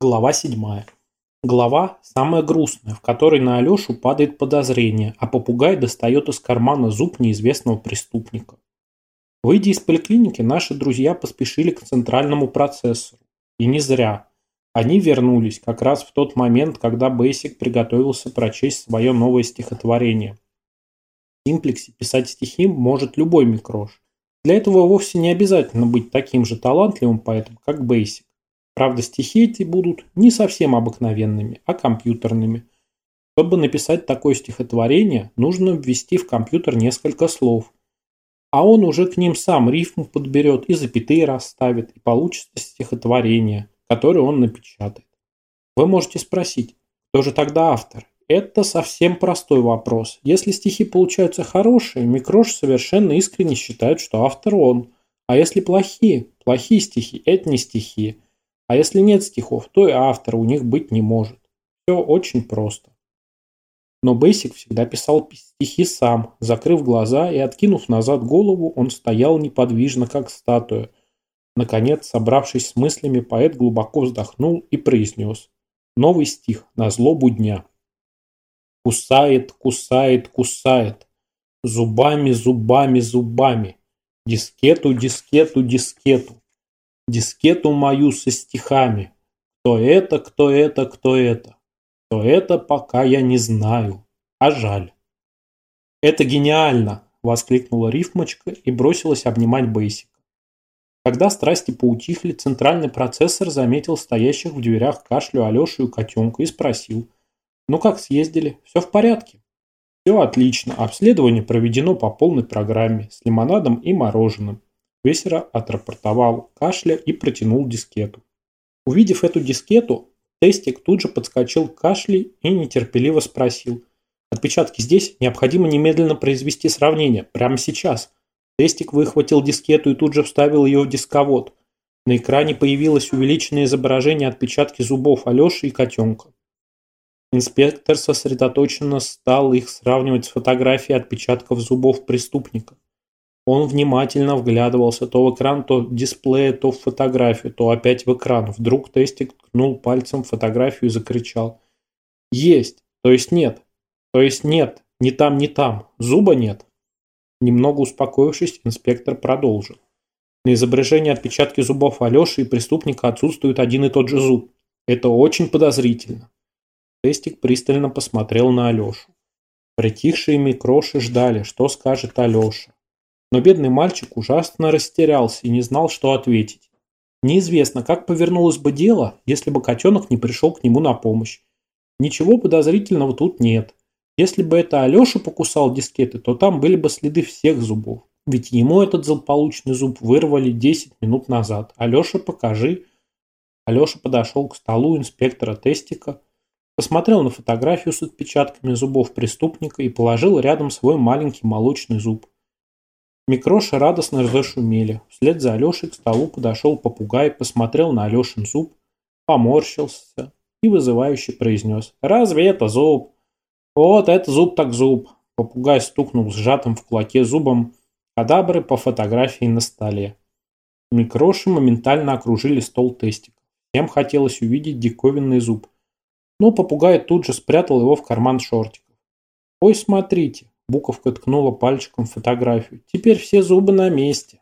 Глава седьмая. Глава самая грустная, в которой на Алешу падает подозрение, а попугай достает из кармана зуб неизвестного преступника. Выйдя из поликлиники, наши друзья поспешили к центральному процессору. И не зря. Они вернулись как раз в тот момент, когда Бейсик приготовился прочесть свое новое стихотворение. В симплексе писать стихи может любой микрош. Для этого вовсе не обязательно быть таким же талантливым поэтом, как Бейсик. Правда, стихи эти будут не совсем обыкновенными, а компьютерными. Чтобы написать такое стихотворение, нужно ввести в компьютер несколько слов. А он уже к ним сам рифму подберет и запятые расставит, и получится стихотворение, которое он напечатает. Вы можете спросить, кто же тогда автор? Это совсем простой вопрос. Если стихи получаются хорошие, Микрош совершенно искренне считает, что автор он. А если плохие? Плохие стихи – это не стихи. А если нет стихов, то и автора у них быть не может. Все очень просто. Но Бейсик всегда писал стихи сам, закрыв глаза и откинув назад голову, он стоял неподвижно, как статуя. Наконец, собравшись с мыслями, поэт глубоко вздохнул и произнес новый стих на злобу дня. Кусает, кусает, кусает, зубами, зубами, зубами, дискету, дискету, дискету, дискету мою со стихами. Кто это, кто это, кто это? Кто это, пока я не знаю. А жаль. Это гениально! Воскликнула рифмочка и бросилась обнимать Бейсика. Когда страсти поутихли, центральный процессор заметил стоящих в дверях кашлю Алешу и котенка и спросил. «Ну как съездили? Все в порядке?» «Все отлично. Обследование проведено по полной программе, с лимонадом и мороженым. Весера отрапортовал кашля и протянул дискету. Увидев эту дискету, Тестик тут же подскочил к кашле и нетерпеливо спросил. «Отпечатки здесь? Необходимо немедленно произвести сравнение. Прямо сейчас». Тестик выхватил дискету и тут же вставил ее в дисковод. На экране появилось увеличенное изображение отпечатки зубов Алеши и котенка. Инспектор сосредоточенно стал их сравнивать с фотографией отпечатков зубов преступника. Он внимательно вглядывался то в экран, то в дисплей, то в фотографию, то опять в экран. Вдруг тестик ткнул пальцем в фотографию и закричал. «Есть! То есть нет! То есть нет! Ни там, ни там! Зуба нет!» Немного успокоившись, инспектор продолжил. На изображении отпечатки зубов Алеши и преступника отсутствует один и тот же зуб. Это очень подозрительно. Тестик пристально посмотрел на Алешу. Притихшие микроши ждали, что скажет Алеша. Но бедный мальчик ужасно растерялся и не знал, что ответить. Неизвестно, как повернулось бы дело, если бы котенок не пришел к нему на помощь. Ничего подозрительного тут нет. Если бы это Алеша покусал дискеты, то там были бы следы всех зубов. Ведь ему этот злополучный зуб вырвали 10 минут назад. Алеша, покажи. Алеша подошел к столу инспектора Тестика, посмотрел на фотографию с отпечатками зубов преступника и положил рядом свой маленький молочный зуб. Микроши радостно зашумели. Вслед за Алешей к столу подошел попугай, посмотрел на Алешин зуб, поморщился и вызывающе произнес. «Разве это зуб?» «Вот это зуб так зуб!» Попугай стукнул сжатым в кулаке зубом кадабры по фотографии на столе. Микроши моментально окружили стол тестиков. Всем хотелось увидеть диковинный зуб. Но попугай тут же спрятал его в карман шортиков. «Ой, смотрите!» Буковка ткнула пальчиком в фотографию. «Теперь все зубы на месте».